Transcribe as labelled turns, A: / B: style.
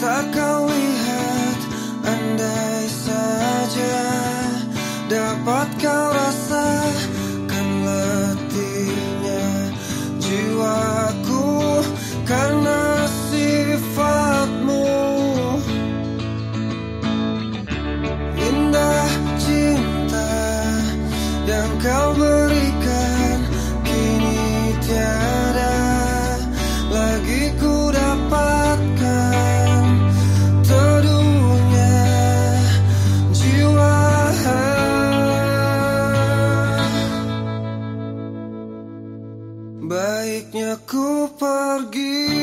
A: tak kau lihat Andai saja dapat kau baiknya ku pergi